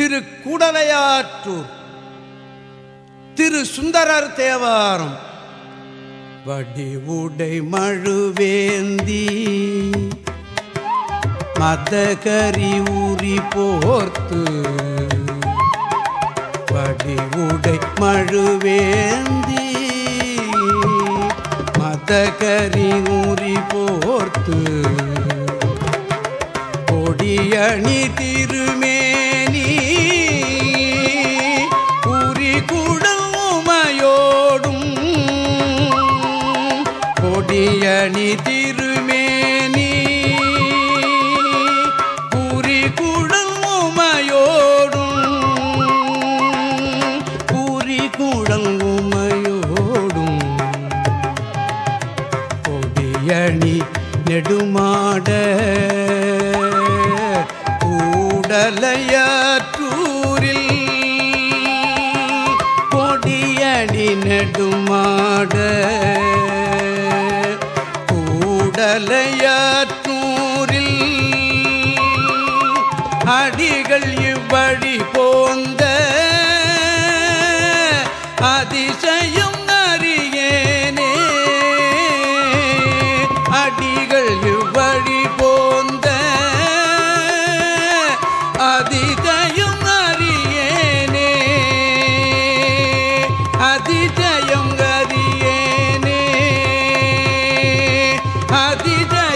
திரு கூடலையாற்றூர் திரு சுந்தரர் தேவாரம் வடிவுடை மழுவேந்தி மதகரி ஊறி போர்த்து வடிவுடை மழுவேந்தி மதகரி ஊறி போர்த்து கொடியணி திருமே கொடியணி திருமேனி உரி குடமுமையோடும் உரி குடமுமையோடும் கொடியணி நெடுமாட கூடலையாற்றூரில் கொடியணி நெடுமாட. மலையாற்றூரில் அடிகள் இவ்வழி போந்த அதிச அதிதயம் அறியேனே அதிதயம்